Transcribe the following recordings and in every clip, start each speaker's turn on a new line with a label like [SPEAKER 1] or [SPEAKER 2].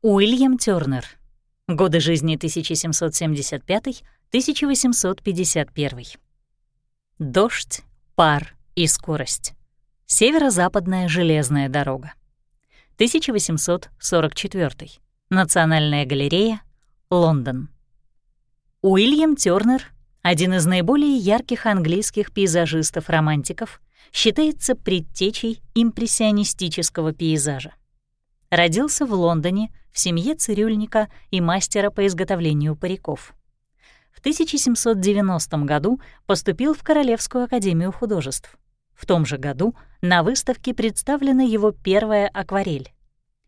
[SPEAKER 1] Уильям Тёрнер. Годы жизни 1775-1851. Дождь, пар и скорость. Северо-западная железная дорога. 1844. Национальная галерея, Лондон. Уильям Тёрнер, один из наиболее ярких английских пейзажистов-романтиков, считается предтечей импрессионистического пейзажа. Родился в Лондоне в семье цирюльника и мастера по изготовлению париков. В 1790 году поступил в Королевскую академию художеств. В том же году на выставке представлена его первая акварель.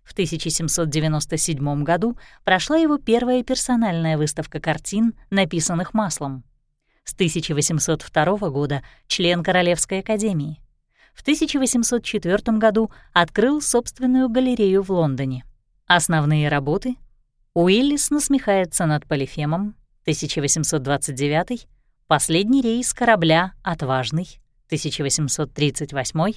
[SPEAKER 1] В 1797 году прошла его первая персональная выставка картин, написанных маслом. С 1802 года член Королевской академии. В 1804 году открыл собственную галерею в Лондоне. Основные работы — Уиллис насмехается над Полифемом, 1829, «Последний рейс корабля «Отважный», 1838,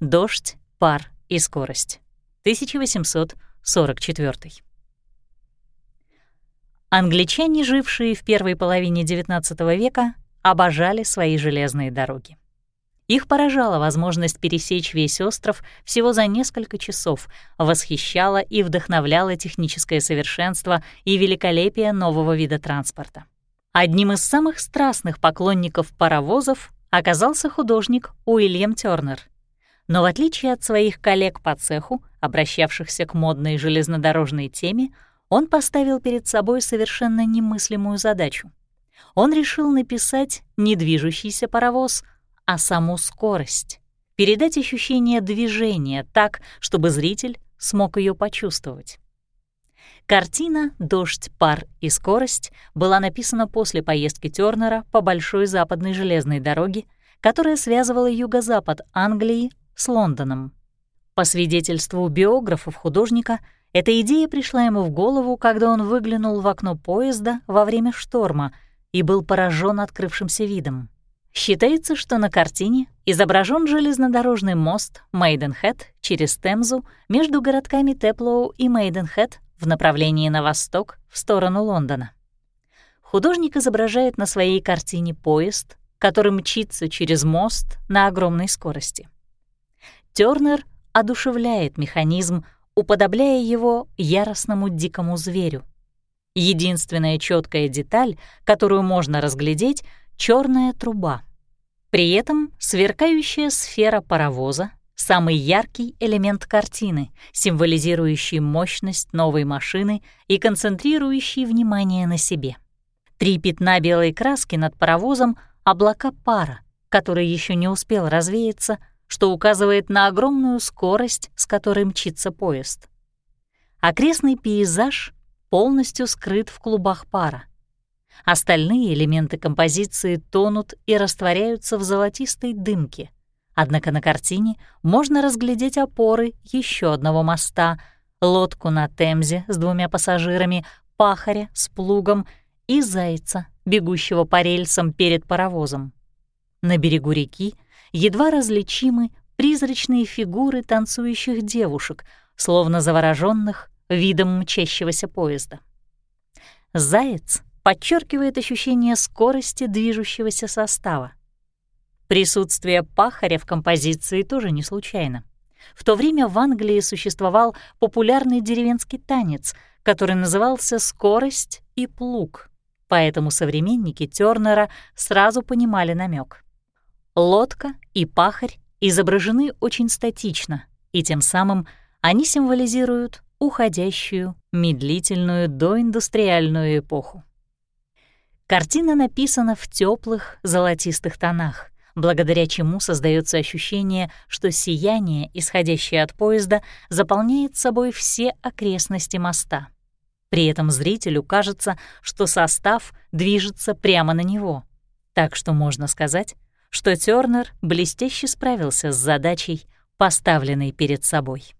[SPEAKER 1] «Дождь, пар и скорость», 1844. Англичане, жившие в первой половине XIX века, обожали свои железные дороги. Их поражала возможность пересечь весь остров всего за несколько часов, восхищало и вдохновляло техническое совершенство и великолепие нового вида транспорта. Одним из самых страстных поклонников паровозов оказался художник Уильям Тёрнер. Но в отличие от своих коллег по цеху, обращавшихся к модной железнодорожной теме, он поставил перед собой совершенно немыслимую задачу. Он решил написать недвижущийся паровоз — а саму скорость. Передать ощущение движения так, чтобы зритель смог ее почувствовать. Картина «Дождь, пар и скорость» была написана после поездки Тёрнера по Большой западной железной дороге, которая связывала юго-запад Англии с Лондоном. По свидетельству биографов художника, эта идея пришла ему в голову, когда он выглянул в окно поезда во время шторма и был поражен открывшимся видом. Считается, что на картине изображен железнодорожный мост Мейденхед через Темзу между городками Теплоу и Мейденхед в направлении на восток в сторону Лондона. Художник изображает на своей картине поезд, который мчится через мост на огромной скорости. Тёрнер одушевляет механизм, уподобляя его яростному дикому зверю. Единственная четкая деталь, которую можно разглядеть — черная труба. При этом сверкающая сфера паровоза — самый яркий элемент картины, символизирующий мощность новой машины и концентрирующий внимание на себе. Три пятна белой краски над паровозом — облака пара, который еще не успел развеяться, что указывает на огромную скорость, с которой мчится поезд. Окрестный пейзаж полностью скрыт в клубах пара. Остальные элементы композиции тонут и растворяются в золотистой дымке. Однако на картине можно разглядеть опоры еще одного моста, лодку на Темзе с двумя пассажирами, пахаря с плугом и зайца, бегущего по рельсам перед паровозом. На берегу реки едва различимы призрачные фигуры танцующих девушек, словно завороженных видом мчащегося поезда. Заяц подчеркивает ощущение скорости движущегося состава. Присутствие пахаря в композиции тоже не случайно. В то время в Англии существовал популярный деревенский танец, который назывался «скорость и плуг», поэтому современники Тёрнера сразу понимали намек. Лодка и пахарь изображены очень статично, и тем самым они символизируют уходящую, медлительную доиндустриальную эпоху. Картина написана в теплых золотистых тонах, благодаря чему создается ощущение, что сияние, исходящее от поезда, заполняет собой все окрестности моста. При этом зрителю кажется, что состав движется прямо на него. Так что можно сказать, что Тёрнер блестяще справился с задачей, поставленной перед собой.